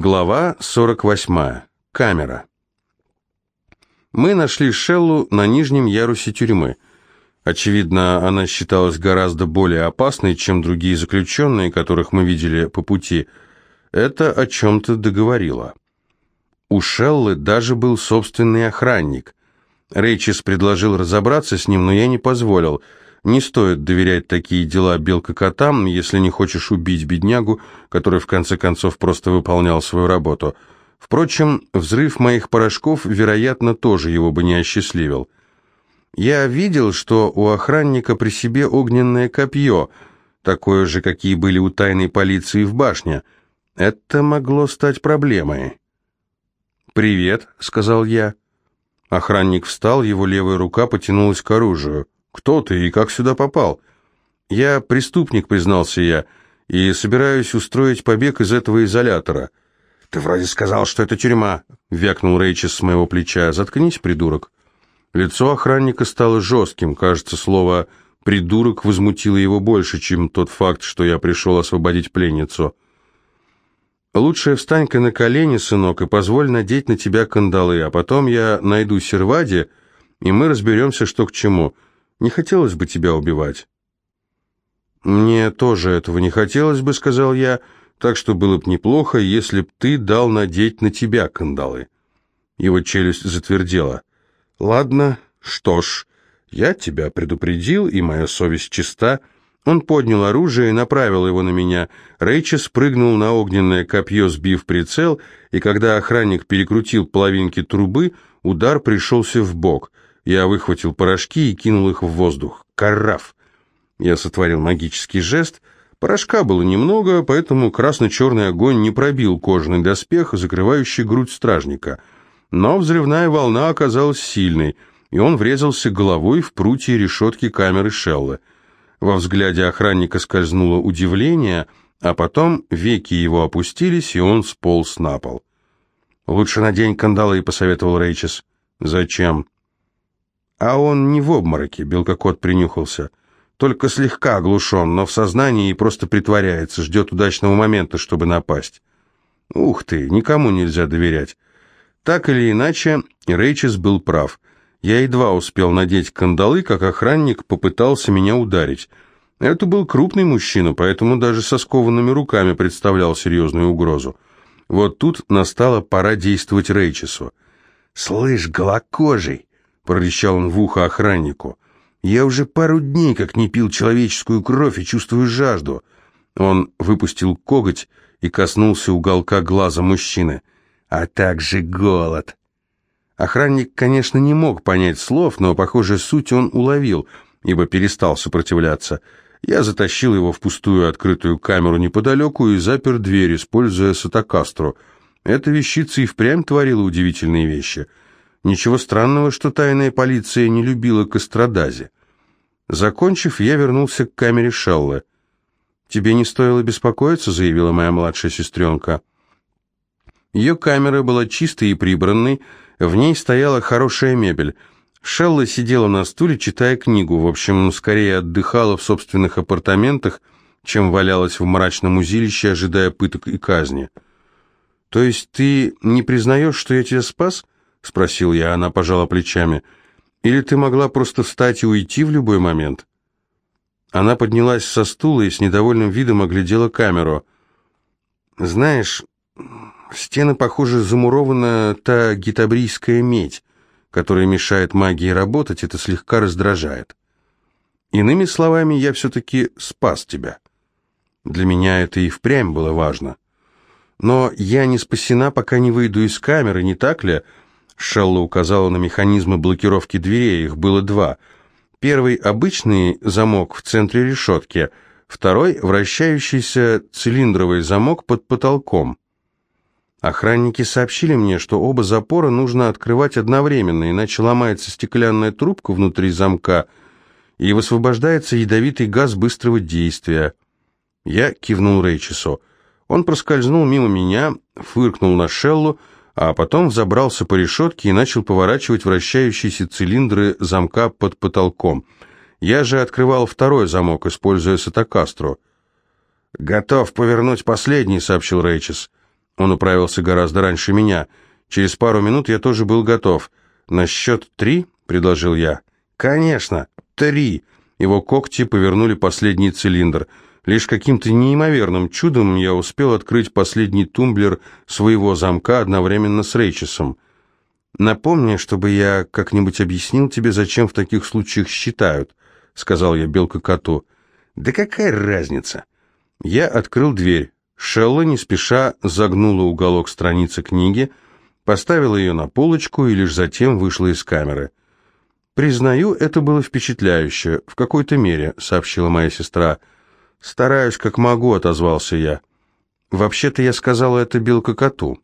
Глава 48. Камера. Мы нашли Шеллу на нижнем ярусе тюрьмы. Очевидно, она считалась гораздо более опасной, чем другие заключенные, которых мы видели по пути. Это о чем-то договорило. У Шеллы даже был собственный охранник. Рейчес предложил разобраться с ним, но я не позволил – не стоит доверять такие дела белка-котам, если не хочешь убить беднягу, который в конце концов просто выполнял свою работу. Впрочем, взрыв моих порошков, вероятно, тоже его бы не осчастливил. Я видел, что у охранника при себе огненное копье, такое же, какие были у тайной полиции в башне. Это могло стать проблемой. «Привет», — сказал я. Охранник встал, его левая рука потянулась к оружию. «Кто ты и как сюда попал?» «Я преступник», — признался я, — «и собираюсь устроить побег из этого изолятора». «Ты вроде сказал, что это тюрьма», — вякнул Рейчес с моего плеча. «Заткнись, придурок». Лицо охранника стало жестким. Кажется, слово «придурок» возмутило его больше, чем тот факт, что я пришел освободить пленницу. «Лучше встань-ка на колени, сынок, и позволь надеть на тебя кандалы, а потом я найду Сервади, и мы разберемся, что к чему». Не хотелось бы тебя убивать». «Мне тоже этого не хотелось бы», — сказал я, «так что было бы неплохо, если б ты дал надеть на тебя кандалы». Его челюсть затвердела. «Ладно, что ж, я тебя предупредил, и моя совесть чиста». Он поднял оружие и направил его на меня. Рэйчес спрыгнул на огненное копье, сбив прицел, и когда охранник перекрутил половинки трубы, удар пришелся в бок — я выхватил порошки и кинул их в воздух. Караф! Я сотворил магический жест. Порошка было немного, поэтому красно-черный огонь не пробил кожаный доспех, закрывающий грудь стражника. Но взрывная волна оказалась сильной, и он врезался головой в прутья решетки камеры Шеллы. Во взгляде охранника скользнуло удивление, а потом веки его опустились, и он сполз на пол. «Лучше надень кандалы», — посоветовал Рейчес. «Зачем?» А он не в обмороке, белкокот принюхался. Только слегка оглушен, но в сознании и просто притворяется, ждет удачного момента, чтобы напасть. Ух ты, никому нельзя доверять. Так или иначе, Рейчес был прав. Я едва успел надеть кандалы, как охранник попытался меня ударить. Это был крупный мужчина, поэтому даже со скованными руками представлял серьезную угрозу. Вот тут настала пора действовать Рейчесу. «Слышь, голокожий!» Прорычал он в ухо охраннику. «Я уже пару дней как не пил человеческую кровь и чувствую жажду». Он выпустил коготь и коснулся уголка глаза мужчины. «А также голод». Охранник, конечно, не мог понять слов, но, похоже, суть он уловил, ибо перестал сопротивляться. Я затащил его в пустую открытую камеру неподалеку и запер дверь, используя сатокастру. Эта вещица и впрямь творила удивительные вещи — Ничего странного, что тайная полиция не любила Кострадази. Закончив, я вернулся к камере Шеллы. «Тебе не стоило беспокоиться», — заявила моя младшая сестренка. Ее камера была чистой и прибранной, в ней стояла хорошая мебель. Шелла сидела на стуле, читая книгу, в общем, скорее отдыхала в собственных апартаментах, чем валялась в мрачном узилище, ожидая пыток и казни. «То есть ты не признаешь, что я тебя спас?» — спросил я, она пожала плечами. «Или ты могла просто встать и уйти в любой момент?» Она поднялась со стула и с недовольным видом оглядела камеру. «Знаешь, стены, похоже, замурована та гитабрийская медь, которая мешает магии работать, это слегка раздражает. Иными словами, я все-таки спас тебя. Для меня это и впрямь было важно. Но я не спасена, пока не выйду из камеры, не так ли?» Шелла указала на механизмы блокировки дверей, их было два. Первый – обычный замок в центре решетки, второй – вращающийся цилиндровый замок под потолком. Охранники сообщили мне, что оба запора нужно открывать одновременно, иначе ломается стеклянная трубка внутри замка и высвобождается ядовитый газ быстрого действия. Я кивнул Рейчесу. Он проскользнул мимо меня, фыркнул на Шеллу, а потом забрался по решетке и начал поворачивать вращающиеся цилиндры замка под потолком. Я же открывал второй замок, используя сатокастру. «Готов повернуть последний», — сообщил Рейчес. Он управился гораздо раньше меня. Через пару минут я тоже был готов. «На счет три?» — предложил я. «Конечно, три!» Его когти повернули последний цилиндр. Лишь каким-то неимоверным чудом я успел открыть последний тумблер своего замка одновременно с Рейчесом. «Напомни, чтобы я как-нибудь объяснил тебе, зачем в таких случаях считают», — сказал я белка коту. «Да какая разница?» Я открыл дверь. Шелла не спеша загнула уголок страницы книги, поставила ее на полочку и лишь затем вышла из камеры. «Признаю, это было впечатляюще, в какой-то мере», — сообщила моя сестра. «Стараюсь, как могу», — отозвался я. «Вообще-то я сказала это белка коту».